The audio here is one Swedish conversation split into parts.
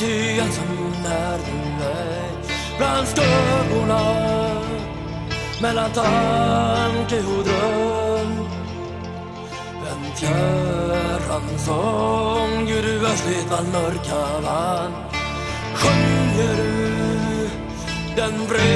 ty ensam är du ej bland skuggorna mellan tanke och dröm En fjärran sång ur du östligt bland mörka vann Sjunger du den vrede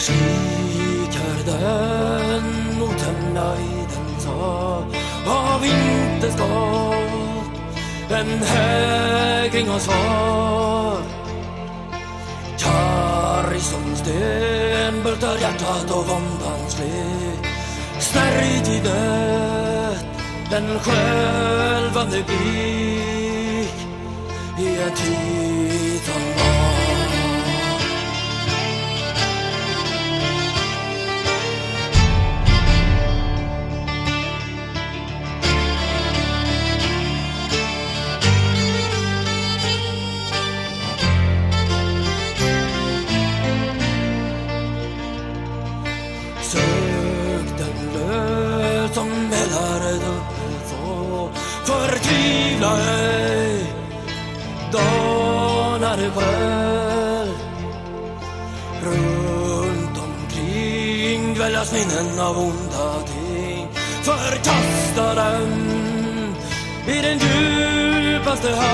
Skriker den mot den sal av vinterskott en hägring av svar. Karg som sten bultar hjärtat och våndans lek Snärjd i nöd, den skälvande blick i en tid Förtvivla ej. Danar är Runt omkring dväljas minnen av onda ting. Förkasta dem i den djupaste hö